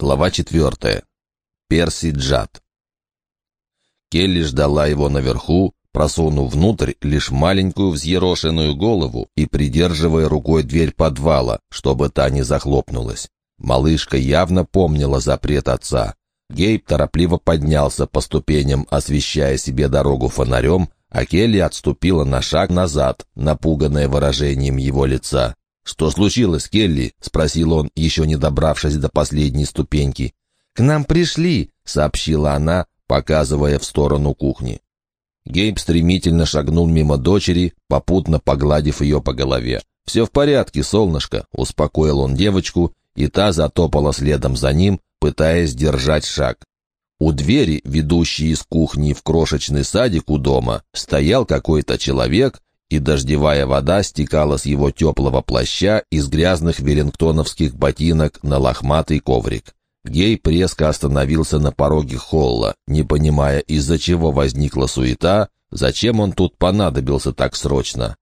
Глава четвертая. Перси Джад. Келли ждала его наверху, просунув внутрь лишь маленькую взъерошенную голову и придерживая рукой дверь подвала, чтобы та не захлопнулась. Малышка явно помнила запрет отца. Гейб торопливо поднялся по ступеням, освещая себе дорогу фонарем, а Келли отступила на шаг назад, напуганная выражением его лица. «Что случилось, Келли?» — спросил он, еще не добравшись до последней ступеньки. «К нам пришли», — сообщила она, показывая в сторону кухни. Гейб стремительно шагнул мимо дочери, попутно погладив ее по голове. «Все в порядке, солнышко», — успокоил он девочку, и та затопала следом за ним, пытаясь держать шаг. У двери, ведущей из кухни в крошечный садик у дома, стоял какой-то человек и дождевая вода стекала с его теплого плаща из грязных веллингтоновских ботинок на лохматый коврик. Гей резко остановился на пороге холла, не понимая, из-за чего возникла суета, зачем он тут понадобился так срочно.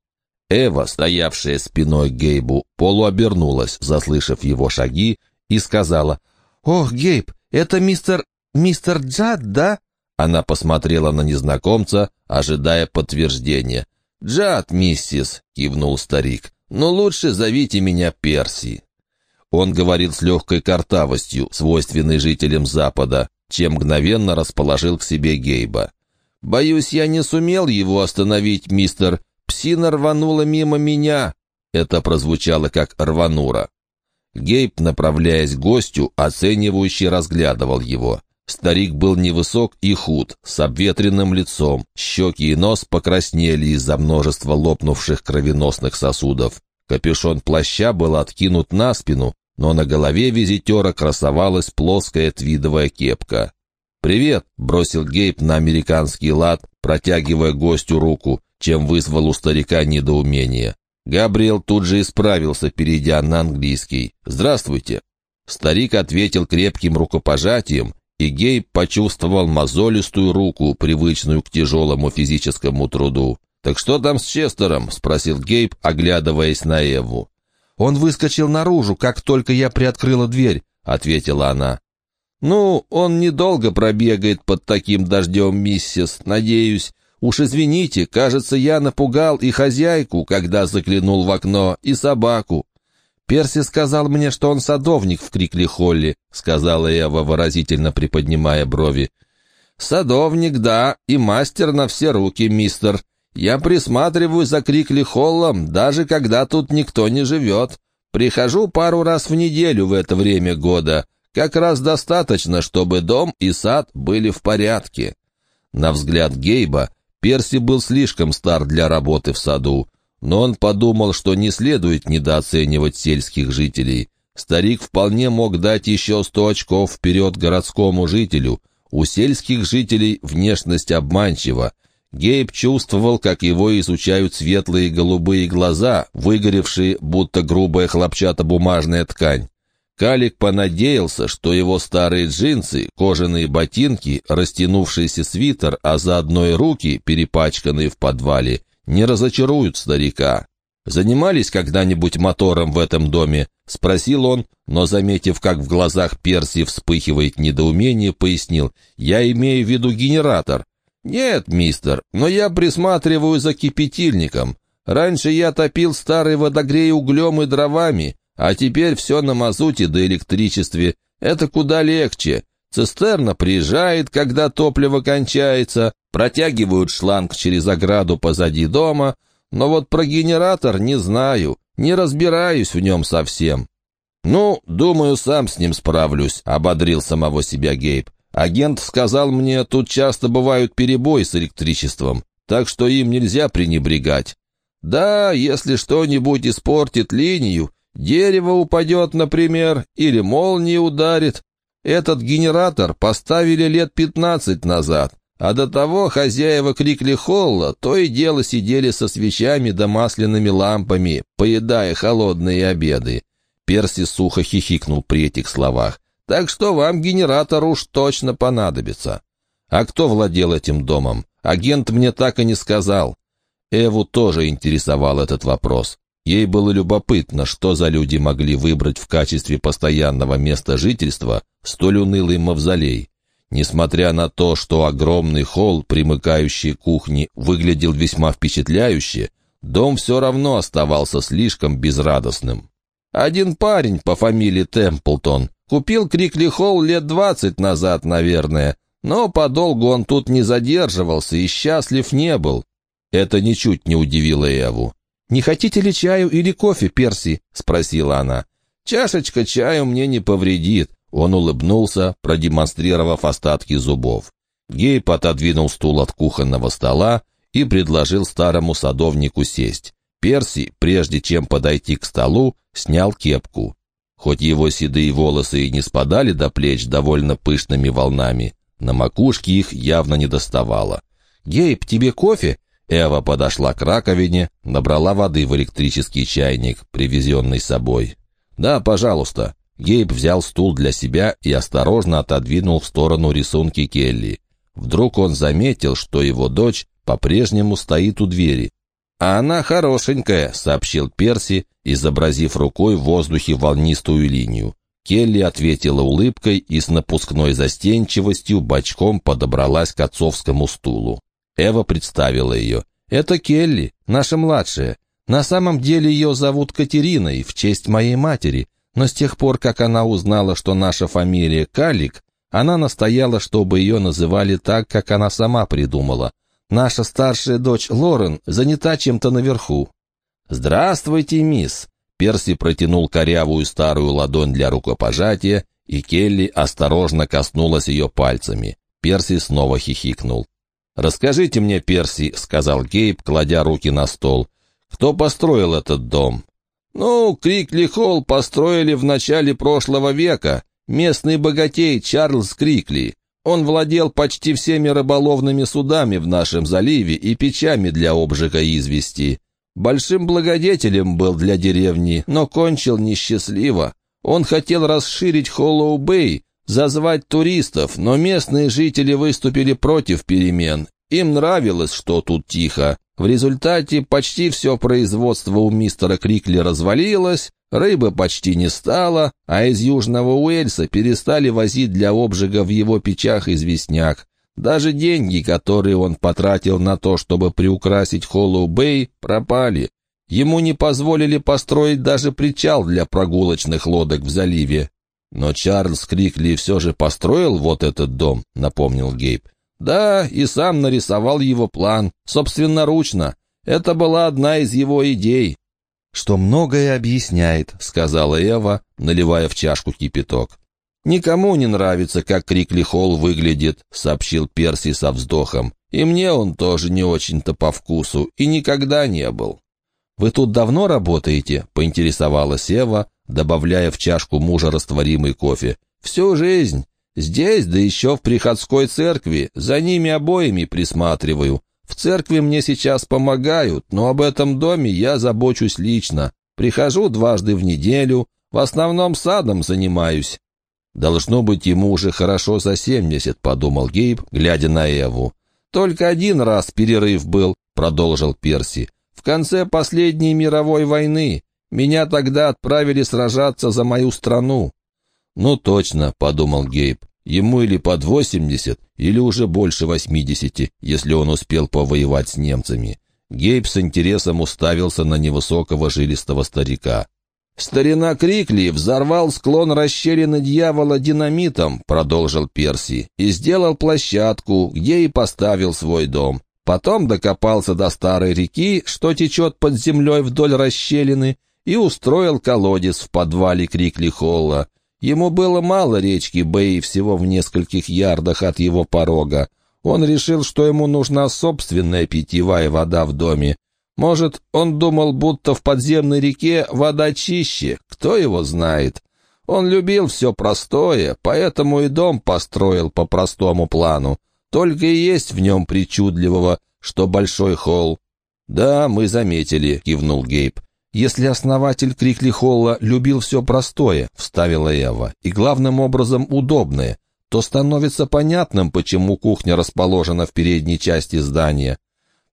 Эва, стоявшая спиной к Гейбу, полуобернулась, заслышав его шаги, и сказала, «Ох, Гейб, это мистер... мистер Джад, да?» Она посмотрела на незнакомца, ожидая подтверждения. «Джад, миссис», — кивнул старик, — «но лучше зовите меня Перси». Он говорил с легкой картавостью, свойственной жителям Запада, чем мгновенно расположил к себе Гейба. «Боюсь, я не сумел его остановить, мистер. Псина рванула мимо меня». Это прозвучало как рванура. Гейб, направляясь к гостю, оценивающе разглядывал его. Старик был невысок и худ, с обветренным лицом, щеки и нос покраснели из-за множества лопнувших кровеносных сосудов. Капюшон плаща был откинут на спину, но на голове визитера красовалась плоская твидовая кепка. «Привет!» — бросил Гейб на американский лад, протягивая гостю руку, чем вызвал у старика недоумение. Габриэл тут же исправился, перейдя на английский. «Здравствуйте!» Старик ответил крепким рукопожатием, и Гейб почувствовал мозолистую руку, привычную к тяжелому физическому труду. «Так что там с Честером?» — спросил Гейб, оглядываясь на Эву. «Он выскочил наружу, как только я приоткрыла дверь», — ответила она. «Ну, он недолго пробегает под таким дождем, миссис, надеюсь. Уж извините, кажется, я напугал и хозяйку, когда заглянул в окно, и собаку. «Перси сказал мне, что он садовник в Крикли-Холле», — сказала Эва, выразительно приподнимая брови. «Садовник, да, и мастер на все руки, мистер. Я присматриваю за Крикли-Холлом, даже когда тут никто не живет. Прихожу пару раз в неделю в это время года. Как раз достаточно, чтобы дом и сад были в порядке». На взгляд Гейба, Перси был слишком стар для работы в саду. Но он подумал, что не следует недооценивать сельских жителей. Старик вполне мог дать еще сто очков вперед городскому жителю. У сельских жителей внешность обманчива. Гейб чувствовал, как его изучают светлые голубые глаза, выгоревшие, будто грубая хлопчатобумажная ткань. Калик понадеялся, что его старые джинсы, кожаные ботинки, растянувшийся свитер, а заодно и руки, перепачканные в подвале, не разочаруют старика. «Занимались когда-нибудь мотором в этом доме?» — спросил он, но, заметив, как в глазах Перси вспыхивает недоумение, пояснил. «Я имею в виду генератор». «Нет, мистер, но я присматриваю за кипятильником. Раньше я топил старый водогрей углем и дровами, а теперь все на мазуте да электричестве. Это куда легче. Цистерна приезжает, когда топливо кончается, протягивают шланг через ограду позади дома, но вот про генератор не знаю, не разбираюсь в нем совсем. «Ну, думаю, сам с ним справлюсь», — ободрил самого себя Гейб. «Агент сказал мне, тут часто бывают перебои с электричеством, так что им нельзя пренебрегать. Да, если что-нибудь испортит линию, дерево упадет, например, или молния ударит, этот генератор поставили лет пятнадцать назад, а до того хозяева Крикли Холла то и дело сидели со свечами да масляными лампами, поедая холодные обеды. Перси сухо хихикнул при этих словах. «Так что вам генератор уж точно понадобится». «А кто владел этим домом? Агент мне так и не сказал». Эву тоже интересовал этот вопрос. Ей было любопытно, что за люди могли выбрать в качестве постоянного места жительства столь унылый мавзолей. Несмотря на то, что огромный холл, примыкающий к кухне, выглядел весьма впечатляюще, дом все равно оставался слишком безрадостным. Один парень по фамилии Темплтон купил Крикли Холл лет двадцать назад, наверное, но подолгу он тут не задерживался и счастлив не был. Это ничуть не удивило Эву. «Не хотите ли чаю или кофе, Перси?» — спросила она. «Чашечка чаю мне не повредит», — он улыбнулся, продемонстрировав остатки зубов. Гейб отодвинул стул от кухонного стола и предложил старому садовнику сесть. Перси, прежде чем подойти к столу, снял кепку. Хоть его седые волосы и не спадали до плеч довольно пышными волнами, на макушке их явно не доставало. «Гейб, тебе кофе?» Эва подошла к раковине, набрала воды в электрический чайник, привезенный с собой. «Да, пожалуйста». Гейб взял стул для себя и осторожно отодвинул в сторону рисунки Келли. Вдруг он заметил, что его дочь по-прежнему стоит у двери. «А она хорошенькая», — сообщил Перси, изобразив рукой в воздухе волнистую линию. Келли ответила улыбкой и с напускной застенчивостью бочком подобралась к отцовскому стулу. Эва представила ее. «Это Келли, наша младшая. На самом деле ее зовут Катериной, в честь моей матери, но с тех пор, как она узнала, что наша фамилия Калик, она настояла, чтобы ее называли так, как она сама придумала. Наша старшая дочь Лорен занята чем-то наверху». «Здравствуйте, мисс!» Перси протянул корявую старую ладонь для рукопожатия, и Келли осторожно коснулась ее пальцами. Перси снова хихикнул. «Расскажите мне, Перси», — сказал Гейб, кладя руки на стол, — «кто построил этот дом?» «Ну, Крикли Холл построили в начале прошлого века. Местный богатей Чарльз Крикли. Он владел почти всеми рыболовными судами в нашем заливе и печами для обжига извести. Большим благодетелем был для деревни, но кончил несчастливо. Он хотел расширить Холлоу-Бэй, зазвать туристов, но местные жители выступили против перемен. Им нравилось, что тут тихо. В результате почти все производство у мистера Крикли развалилось, рыбы почти не стало, а из Южного Уэльса перестали возить для обжига в его печах известняк. Даже деньги, которые он потратил на то, чтобы приукрасить Холлоу-Бэй, пропали. Ему не позволили построить даже причал для прогулочных лодок в заливе. «Но Чарльз Крикли все же построил вот этот дом», — напомнил Гейб. «Да, и сам нарисовал его план, собственноручно. Это была одна из его идей». «Что многое объясняет», — сказала Эва, наливая в чашку кипяток. «Никому не нравится, как Крикли Холл выглядит», — сообщил Перси со вздохом. «И мне он тоже не очень-то по вкусу, и никогда не был». «Вы тут давно работаете?» — поинтересовалась Эва, добавляя в чашку мужа растворимый кофе. «Всю жизнь. Здесь, да еще в приходской церкви. За ними обоими присматриваю. В церкви мне сейчас помогают, но об этом доме я забочусь лично. Прихожу дважды в неделю, в основном садом занимаюсь». «Должно быть, ему уже хорошо за семьдесят», — подумал Гейб, глядя на Эву. «Только один раз перерыв был», — продолжил Перси. «В конце последней мировой войны. Меня тогда отправили сражаться за мою страну». «Ну точно», — подумал Гейб, ему или под восемьдесят, или уже больше восьмидесяти, если он успел повоевать с немцами. Гейб с интересом уставился на невысокого жилистого старика. «Старина Крикли взорвал склон расщелины дьявола динамитом», — продолжил Перси, «и сделал площадку, где и поставил свой дом. Потом докопался до старой реки, что течет под землей вдоль расщелины, и устроил колодец в подвале Крикли-Холла. Ему было мало речки Бэй всего в нескольких ярдах от его порога. Он решил, что ему нужна собственная питьевая вода в доме. Может, он думал, будто в подземной реке вода чище, кто его знает. Он любил все простое, поэтому и дом построил по простому плану. Только и есть в нем причудливого, что большой холл. «Да, мы заметили», — кивнул Гейб. «Если основатель Крикли Холла любил все простое», — вставила Эва, «и главным образом удобное, то становится понятным, почему кухня расположена в передней части здания».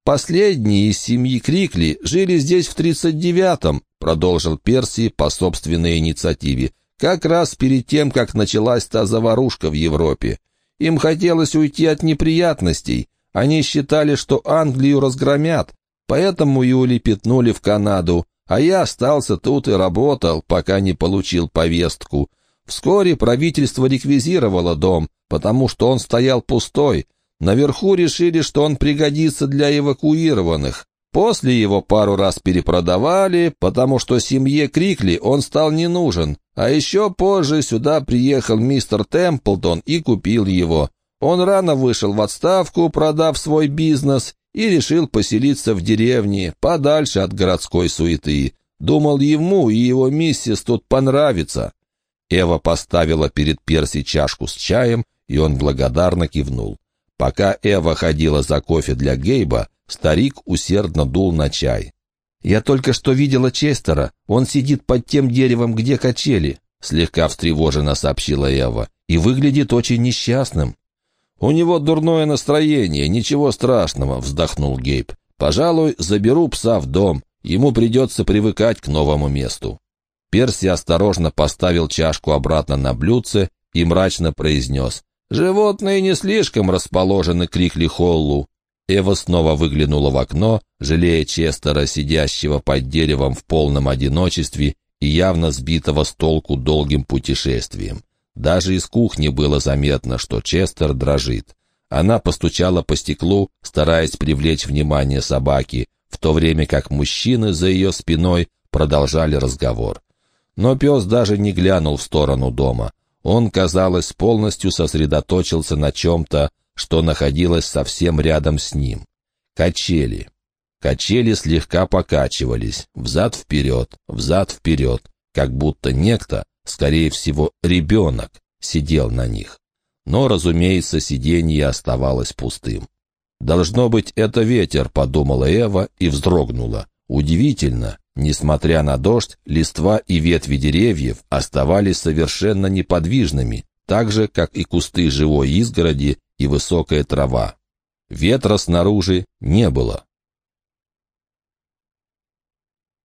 Последние из семьи Крикли жили здесь в 39-м, продолжил Перси по собственной инициативе, как раз перед тем, как началась та заварушка в Европе. Им хотелось уйти от неприятностей. Они считали, что Англию разгромят, поэтому и улепетнули в Канаду, а я остался тут и работал, пока не получил повестку. Вскоре правительство реквизировало дом, потому что он стоял пустой, Наверху решили, что он пригодится для эвакуированных. После его пару раз перепродавали, потому что семье Крикли он стал не нужен. А еще позже сюда приехал мистер Темплтон и купил его. Он рано вышел в отставку, продав свой бизнес, и решил поселиться в деревне, подальше от городской суеты. Думал, ему и его миссис тут понравится. Эва поставила перед Перси чашку с чаем, и он благодарно кивнул. Пока Эва ходила за кофе для Гейба, старик усердно дул на чай. «Я только что видела Честера. Он сидит под тем деревом, где качели», — слегка встревоженно сообщила Эва, «и выглядит очень несчастным». «У него дурное настроение, ничего страшного», — вздохнул Гейб. «Пожалуй, заберу пса в дом. Ему придется привыкать к новому месту». Перси осторожно поставил чашку обратно на блюдце и мрачно произнес. Животные не слишком расположены к Рихли-Холлу. Эва снова выглянула в окно, жалея Честера, сидящего под деревом в полном одиночестве и явно сбитого с толку долгим путешествием. Даже из кухни было заметно, что Честер дрожит. Она постучала по стеклу, стараясь привлечь внимание собаки, в то время как мужчины за ее спиной продолжали разговор. Но пес даже не глянул в сторону дома. Он, казалось, полностью сосредоточился на чем-то, что находилось совсем рядом с ним. Качели. Качели слегка покачивались, взад-вперед, взад-вперед, как будто некто, скорее всего, ребенок, сидел на них. Но, разумеется, сиденье оставалось пустым. «Должно быть, это ветер», — подумала Эва и вздрогнула. Удивительно, Несмотря на дождь, листва и ветви деревьев оставались совершенно неподвижными, так же, как и кусты живой изгороди и высокая трава. Ветра снаружи не было.